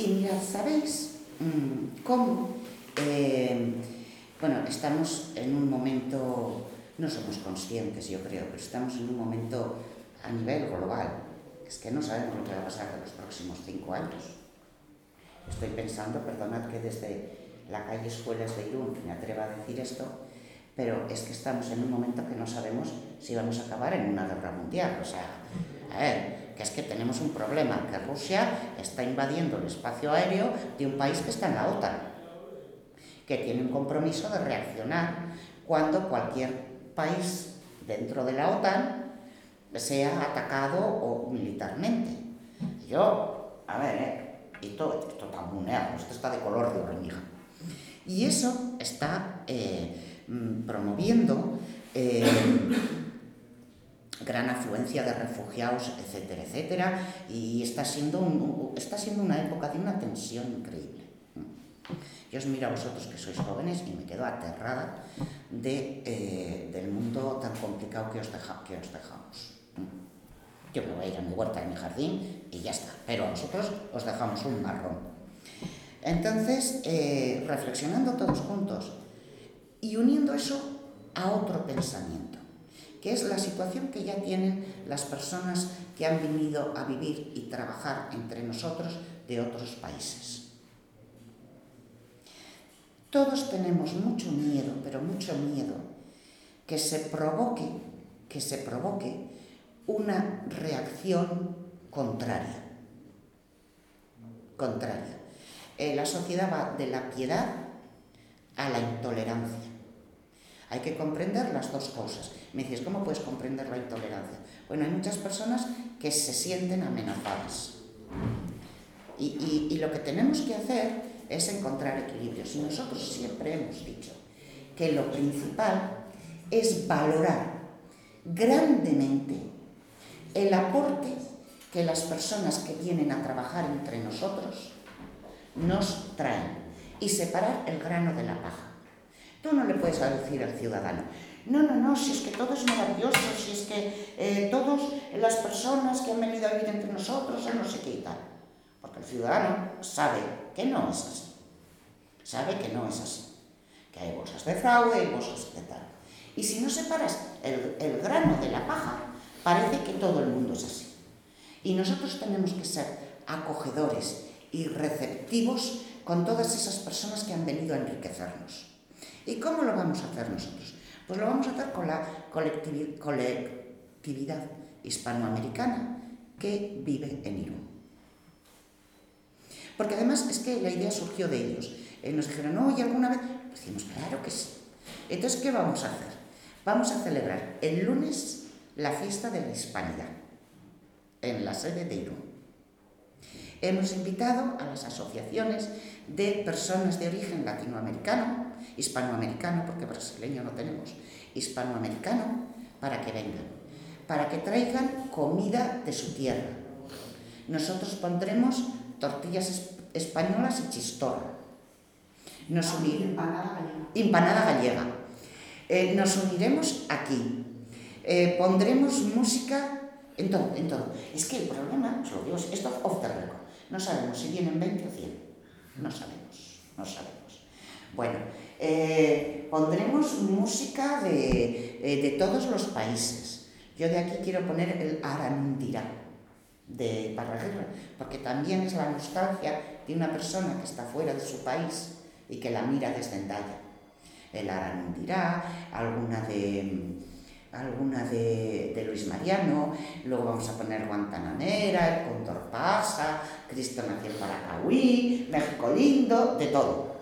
Y mirad, ¿sabéis mm, cómo? Eh, bueno, estamos en un momento, no somos conscientes, yo creo, pero estamos en un momento a nivel global. Es que no sabemos lo que va a pasar en los próximos cinco años. Estoy pensando, perdonad que desde la calle Escuelas de Irún me atreva a decir esto, pero es que estamos en un momento que no sabemos si vamos a acabar en una guerra mundial. O sea, a ver, es que tenemos un problema, que Rusia está invadiendo el espacio aéreo de un país que está en la OTAN, que tiene un compromiso de reaccionar cuando cualquier país dentro de la OTAN sea atacado o militarmente. Yo, a ver, ¿eh? esto, esto está muneado, esto está de color de hormiga. Y eso está eh, mm, promoviendo eh, gran afluencia de refugiados, etcétera, etcétera, y está siendo, un, está siendo una época de una tensión increíble. Yo os miro a vosotros que sois jóvenes y me quedo aterrada de, eh, del mundo tan complicado que os, deja, que os dejamos. Yo me voy a ir a mi huerta, a mi jardín y ya está, pero a vosotros os dejamos un marrón. Entonces, eh, reflexionando todos juntos y uniendo eso a otro pensamiento, que es la situación que ya tienen las personas que han venido a vivir y trabajar entre nosotros de otros países. Todos tenemos mucho miedo, pero mucho miedo, que se provoque, que se provoque una reacción contraria. Contraria. Eh, la sociedad va de la piedad a la intolerancia. Hay que comprender las dos cosas. Me dices, ¿cómo puedes comprender la intolerancia? Bueno, hay muchas personas que se sienten amenazadas. Y, y lo que tenemos que hacer es encontrar equilibrios. Y nosotros siempre hemos dicho que lo principal es valorar grandemente el aporte que las personas que vienen a trabajar entre nosotros nos traen y separar el grano de la paja. Tú no le puedes decir al ciudadano, no, no, no, si es que todo es maravilloso, si es que eh, todas las personas que han venido a vivir entre nosotros son no sé qué y tal. Porque el ciudadano sabe que no es así. Sabe que no es así. Que hay bolsas de fraude y bolsas de tal. Y si no separas el grano de la paja, parece que todo el mundo es así. Y nosotros tenemos que ser acogedores y receptivos con todas esas personas que han venido a enriquecernos. ¿Y cómo lo vamos a hacer nosotros? Pues lo vamos a hacer con la colectividad hispanoamericana que vive en Irún. Porque además es que la idea surgió de ellos. Eh, nos dijeron, oye, ¿alguna vez? Decimos, claro que sí. Entonces, ¿qué vamos a hacer? Vamos a celebrar el lunes la fiesta de la hispanidad en la sede de Irún. Hemos invitado a las asociaciones de personas de origen latinoamericano, hispanoamericano, porque brasileño no tenemos, hispanoamericano, para que vengan, para que traigan comida de su tierra. Nosotros pondremos tortillas españolas y chistorra. Nos ah, empanada gallega. Empanada gallega. Eh, nos uniremos aquí. Eh, pondremos música en todo, en todo. Es que el problema, os lo digo, esto off the record. No sabemos si vienen 20 o 100. No sabemos, no sabemos. Bueno, eh, pondremos música de, eh, de, todos los países. Yo de aquí quiero poner el Arandira de Parraguirre, porque también es la nostalgia de una persona que está fuera de su país y que la mira desde Endaya. El Arandira, alguna de alguna de, de, Luis Mariano, luego vamos a poner Guantanamera, El Condor Pasa, Cristo nació para Paracauí, México Lindo, de todo.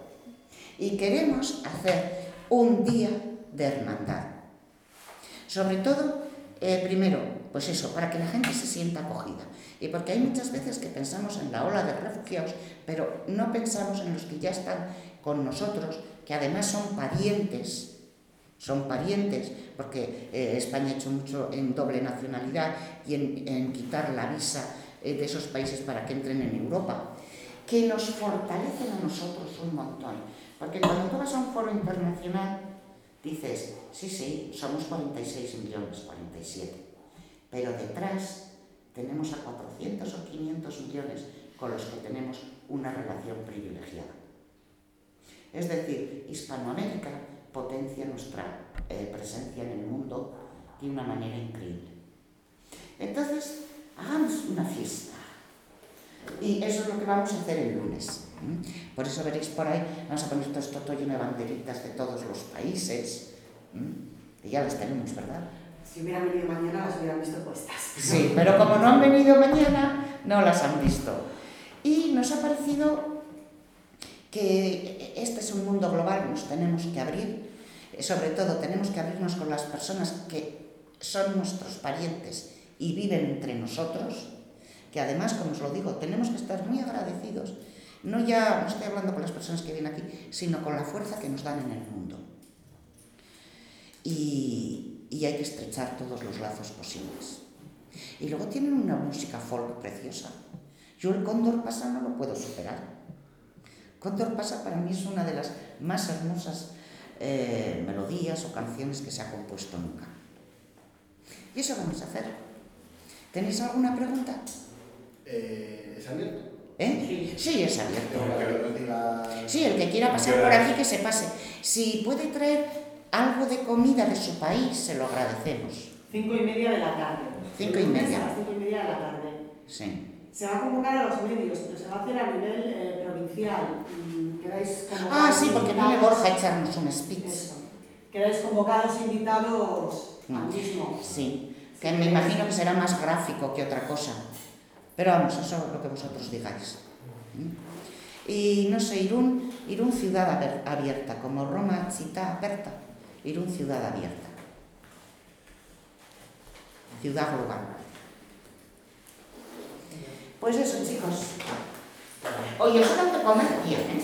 Y queremos hacer un día de hermandad. Sobre todo, eh, primero, pues eso, para que la gente se sienta acogida. Y porque hay muchas veces que pensamos en la ola de refugiados, pero no pensamos en los que ya están con nosotros, que además son parientes son parientes, porque eh, España ha hecho mucho en doble nacionalidad y en, en quitar la visa eh, de esos países para que entren en Europa, que nos fortalecen a nosotros un montón. Porque cuando tú vas a un foro internacional, dices, sí, sí, somos 46 millones, 47, pero detrás tenemos a 400 o 500 millones con los que tenemos una relación privilegiada. Es decir, Hispanoamérica potencia nuestra eh, presencia en el mundo de una manera increíble. Entonces, hagamos una fiesta. Y eso es lo que vamos a hacer el lunes. Por eso veréis por ahí, vamos a poner todo esto todo lleno de banderitas de todos los países. Y ya las tenemos, ¿verdad? Si hubieran venido mañana las hubieran visto puestas. Sí, pero como no han venido mañana, no las han visto. Y nos ha parecido que este es un mundo global, nos tenemos que abrir, sobre todo tenemos que abrirnos con las personas que son nuestros parientes y viven entre nosotros, que además, como os lo digo, tenemos que estar muy agradecidos, no ya, no estoy hablando con las personas que vienen aquí, sino con la fuerza que nos dan en el mundo. Y, y hay que estrechar todos los lazos posibles. Y luego tienen una música folk preciosa. Yo el Cóndor Pasa no lo puedo superar. Cóndor Pasa para mí es una de las más hermosas eh, melodías o canciones que se ha compuesto nunca. Y eso vamos a hacer. ¿Tenéis alguna pregunta? Eh, ¿Es abierto? ¿Eh? Sí, es abierto. Sí, el que quiera pasar por aquí que se pase. Si puede traer algo de comida de su país, se lo agradecemos. Cinco y media de la tarde. Cinco y media. Cinco y media de la tarde. Sí. Se va a convocar a los medios, pero se va a hacer a nivel eh, provincial. Y quedáis. Ah, sí, porque viene. Borja echarnos un speech. Eso. Quedáis convocados invitados al Mm. mismo. Sí, que me imagino que será más gráfico que otra cosa. Pero vamos, eso es lo que vosotros digáis. ¿Mm? Y no sé, Irún, Irún ciudad abierta, como Roma città aperta, Irún ciudad abierta. Ciudad global. Pues eso, chicos. Oye, os tengo que comer bien, ¿eh?